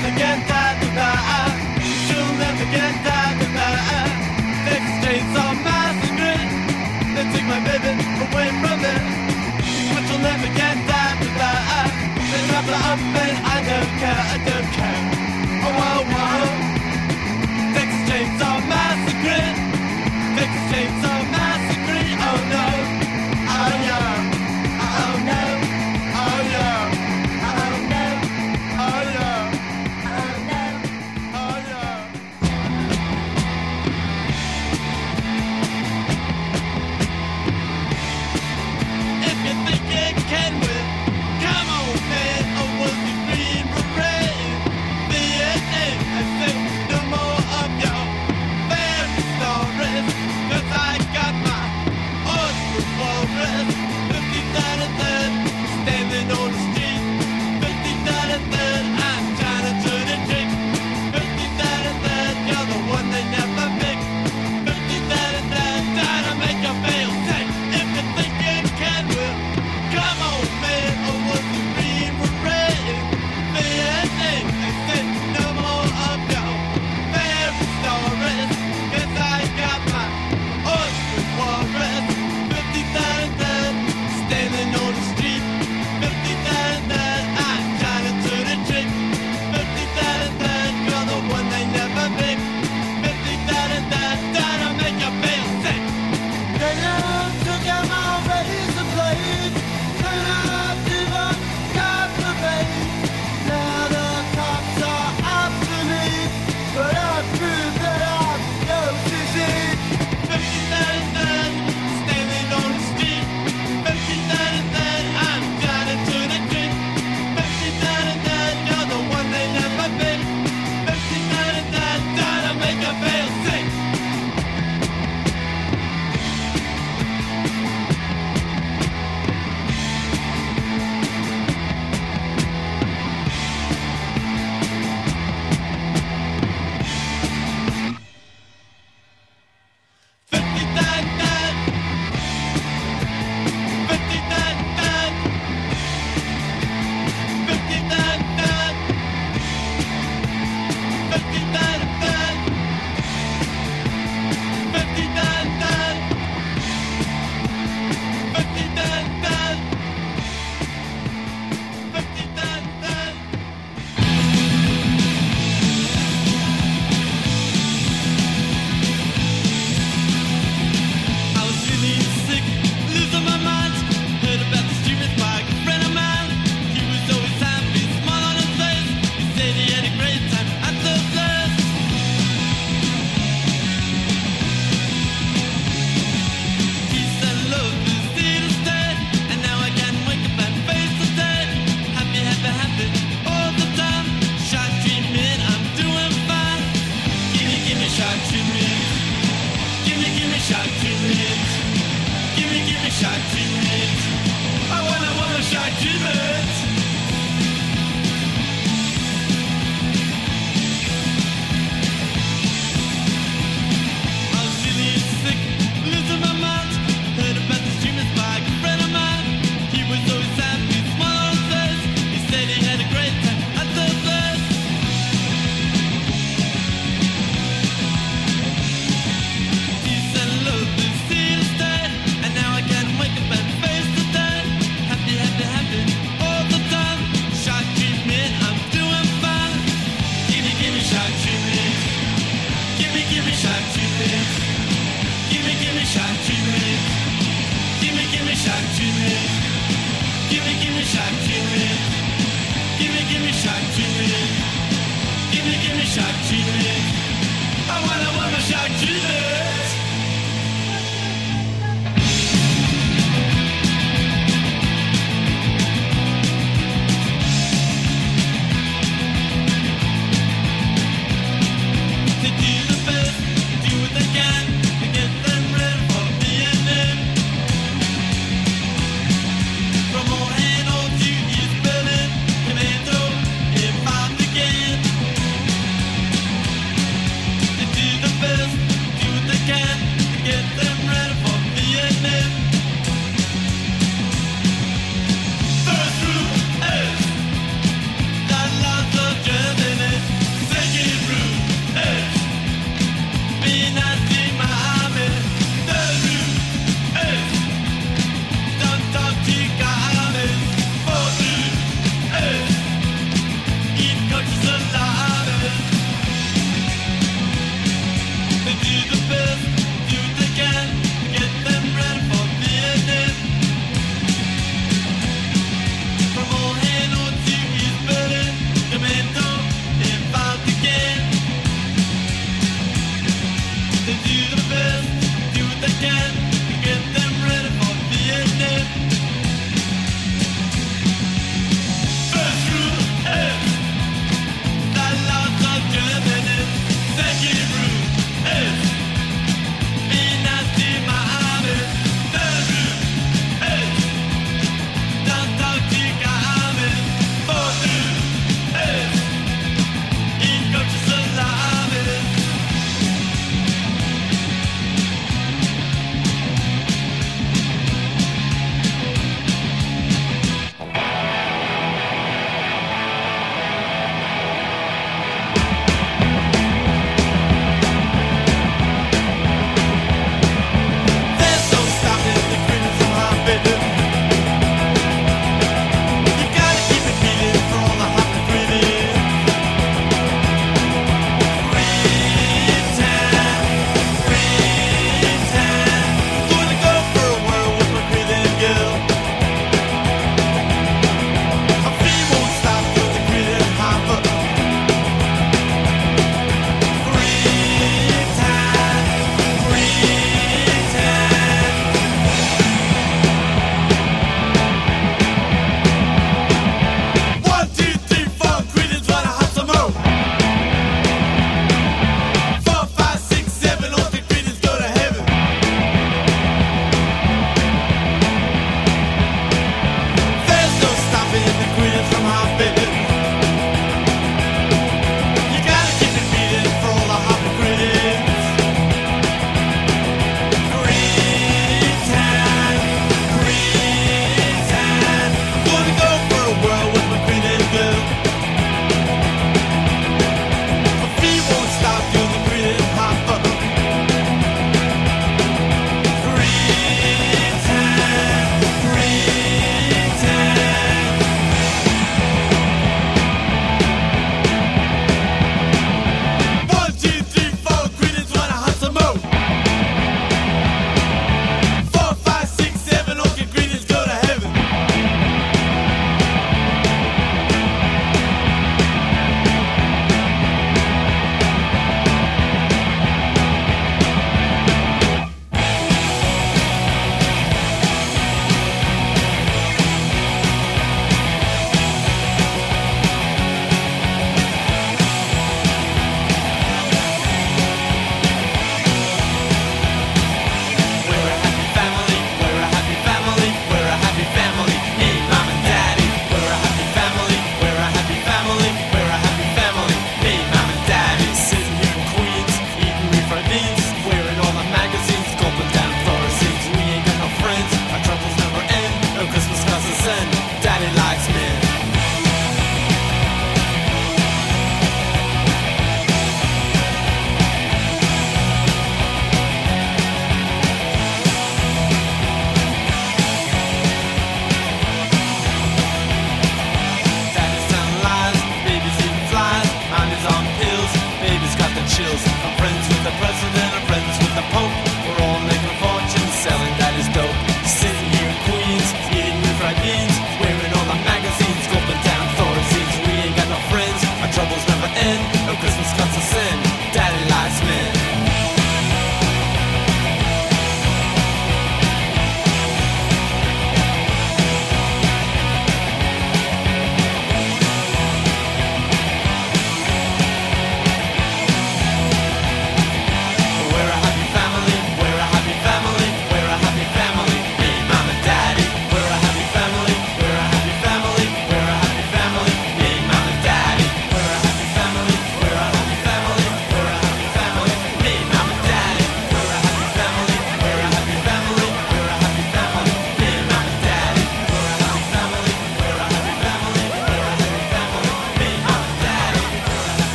But you'll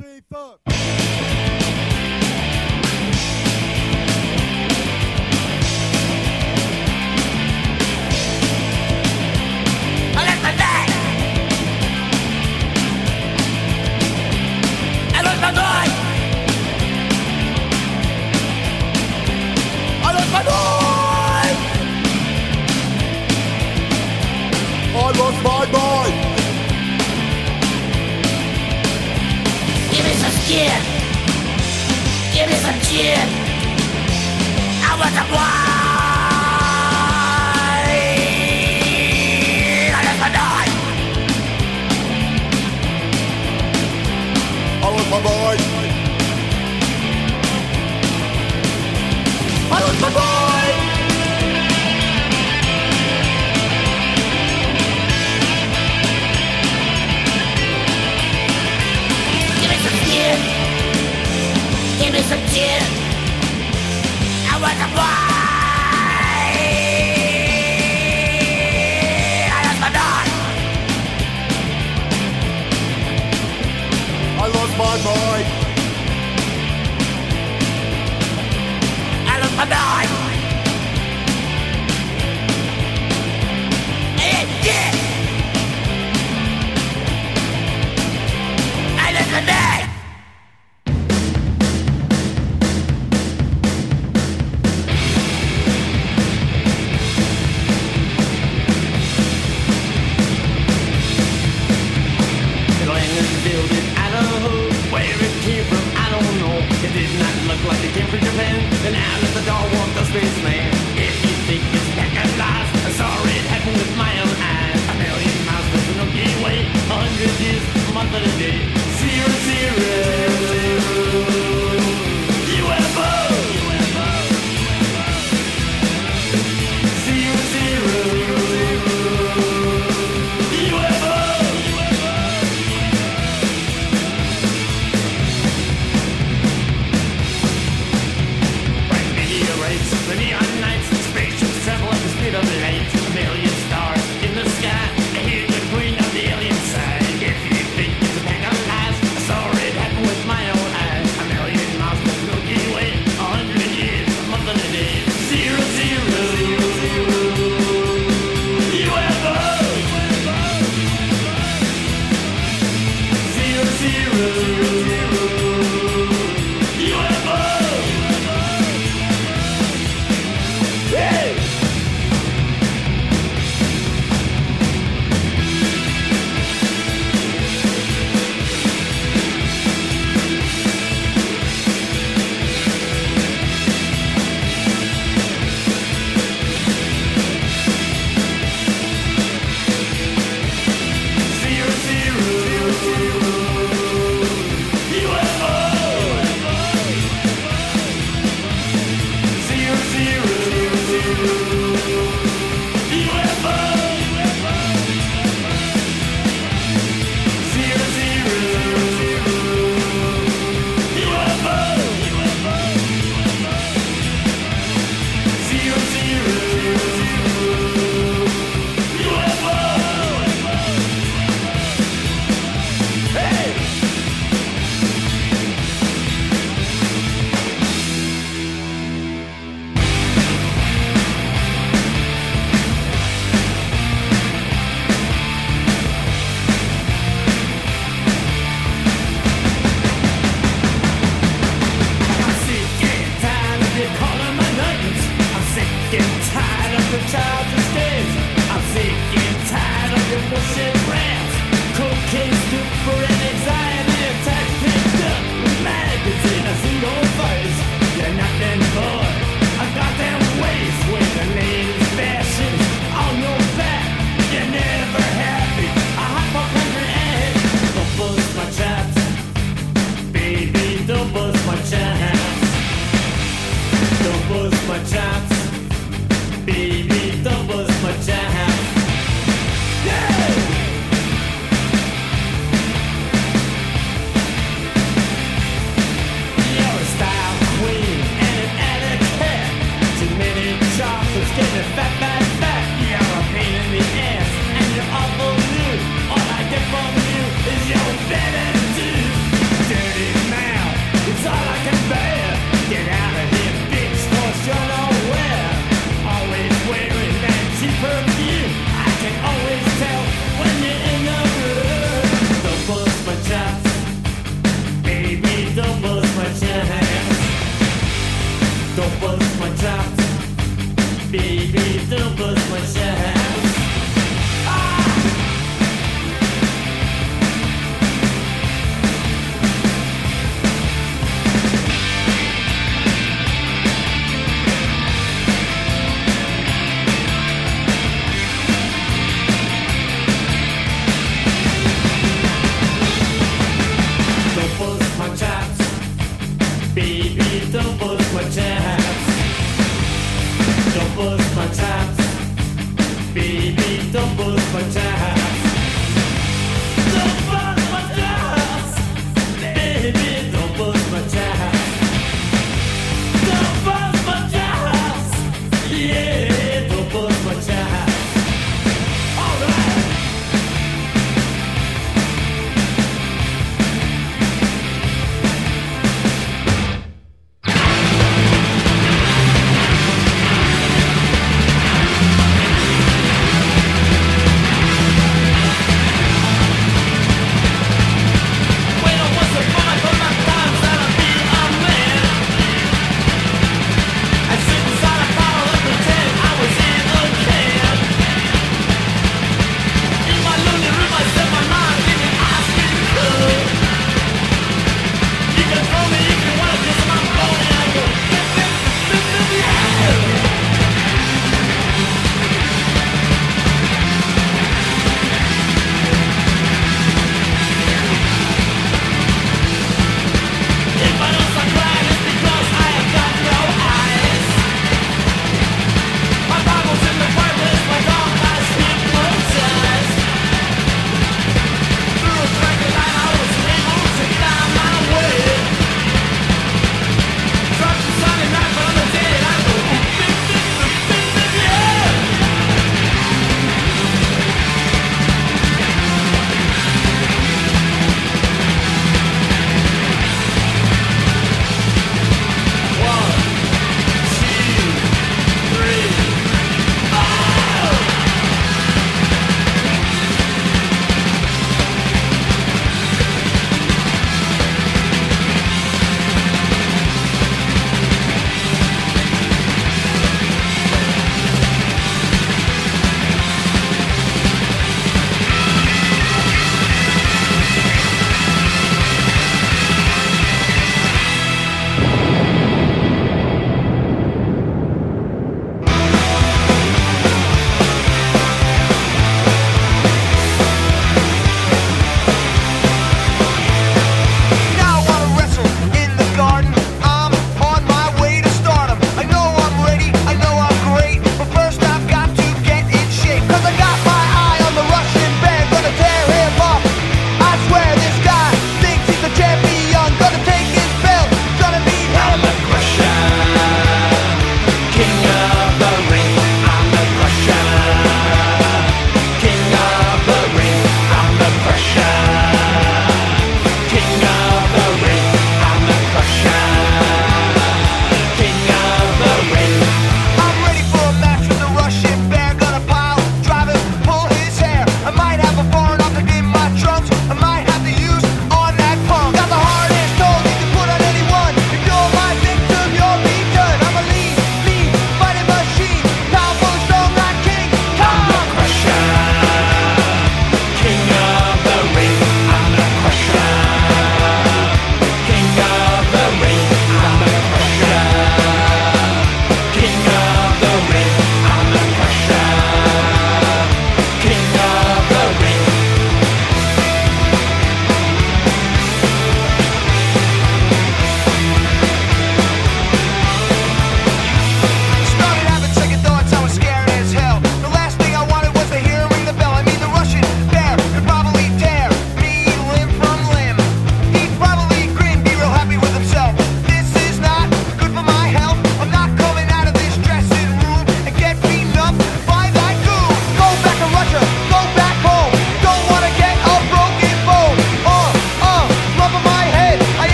15,000.